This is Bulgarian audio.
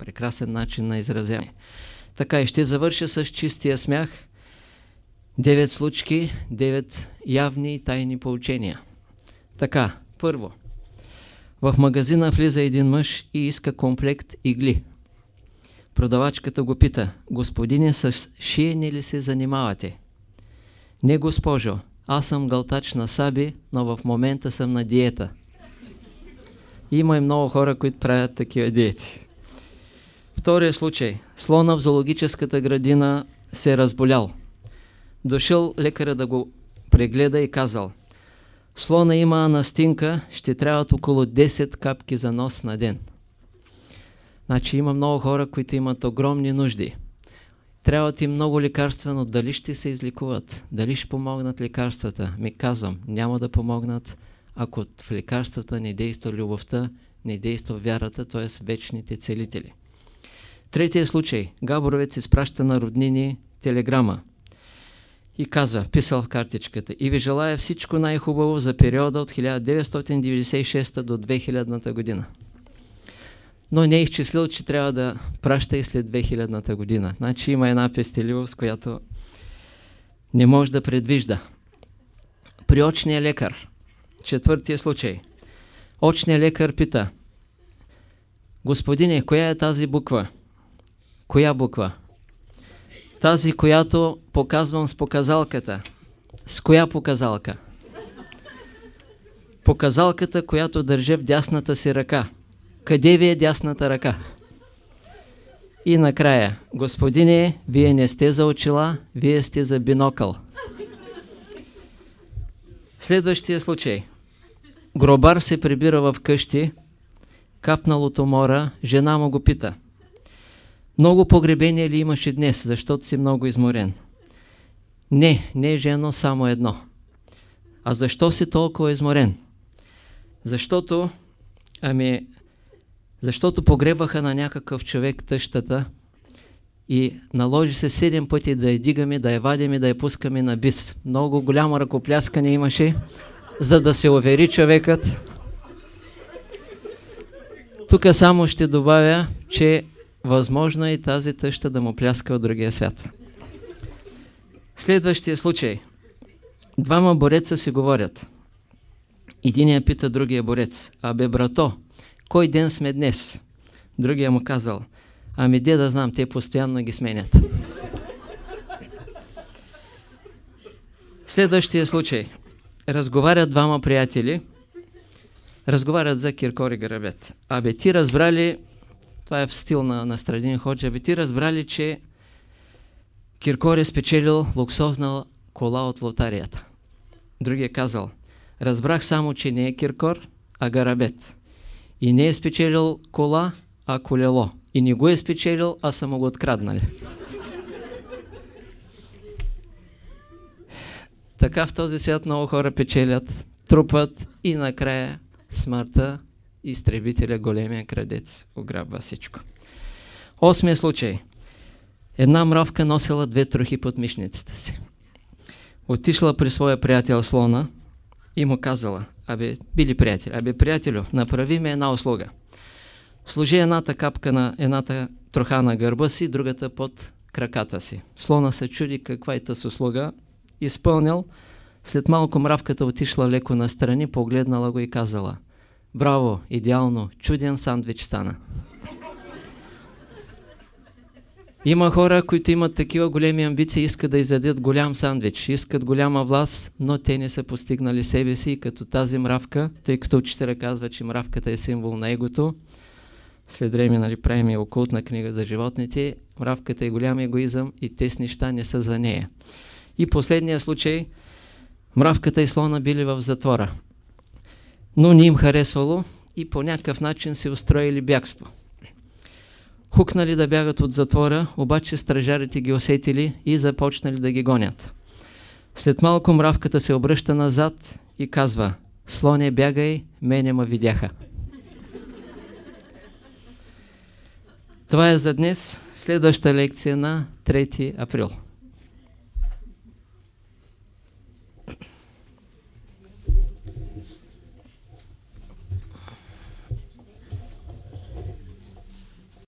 Прекрасен начин на изразяване. Така и ще завърша с чистия смях. Девет случки, девет явни и тайни поучения. Така, първо. В магазина влиза един мъж и иска комплект игли. Продавачката го пита, господине, с шиене ли се занимавате? Не, госпожо, аз съм гълтач на саби, но в момента съм на диета. Има и много хора, които правят такива диети. Втория случай. Слона в зоологическата градина се е разболял. Дошъл лекаря да го прегледа и казал Слона има анастинка, ще трябват около 10 капки за нос на ден. Значи има много хора, които имат огромни нужди. Трябват им много лекарства, но дали ще се изликуват? Дали ще помогнат лекарствата? Ми казвам, няма да помогнат, ако в лекарствата не действа любовта, не действа вярата, т.е. вечните целители. Третия случай. Габоровец изпраща на роднини телеграма и казва, писал в картичката, и ви желая всичко най-хубаво за периода от 1996 до 2000 година. Но не е изчислил, че трябва да праща и след 2000 година. Значи има една пестеливост, която не може да предвижда. При очния лекар, четвъртия случай, очният лекар пита, Господине, коя е тази буква? Коя буква? Тази, която показвам с показалката. С коя показалка? Показалката, която държа в дясната си ръка. Къде ви е дясната ръка? И накрая, господине, вие не сте за очила, вие сте за бинокъл. Следващия случай. Гробар се прибира в къщи, капналото мора, жена му го пита. Много погребения ли имаше днес, защото си много изморен? Не, не е жено, само едно. А защо си толкова изморен? Защото, ами, защото погребаха на някакъв човек тъщата и наложи се седем пъти да я дигаме, да я вадиме, да я пускаме на бис. Много голямо ръкопляскане имаше, за да се увери човекът. Тук само ще добавя, че възможно е и тази тъща да му пляска от другия свят. Следващия случай. Двама бореца си говорят. Единия пита другия борец. Абе, брато, кой ден сме днес? Другия му казал. Ами де да знам, те постоянно ги сменят. Следващия случай. Разговарят двама приятели. Разговарят за Киркор и Гарабет. Абе, ти разбрали това е в стил на, на Страдин Ходжа. Ви ти разбрали, че Киркор е спечелил луксозна кола от лотарията. Другия казал, разбрах само, че не е Киркор, а Гарабет. И не е спечелил кола, а колело. И не го е спечелил, а са му го откраднали. така в този свят много хора печелят, трупат и накрая смъртта изтребителя, големия крадец, ограбва всичко. Осмия случай. Една мравка носила две трохи под мишницата си. Отишла при своя приятел слона и му казала, абе, били приятели, абе, приятелю, направи ми една услуга. Служи едната капка на едната троха на гърба си, другата под краката си. Слона се чуди каква е тази услуга, изпълнил, след малко мравката отишла леко настрани, погледнала го и казала – Браво, идеално, чуден сандвич стана. Има хора, които имат такива големи амбиции, искат да изядят голям сандвич, искат голяма власт, но те не са постигнали себе си, като тази мравка, тъй като учителя казва, че мравката е символ на егото. След време нали, правим и окултна книга за животните. Мравката е голям егоизъм и тези неща не са за нея. И последния случай, мравката и слона били в затвора но не им харесвало и по някакъв начин се устроили бягство. Хукнали да бягат от затвора, обаче стражарите ги усетили и започнали да ги гонят. След малко мравката се обръща назад и казва «Слоне, бягай, мене ма видяха». Това е за днес. Следваща лекция на 3 април.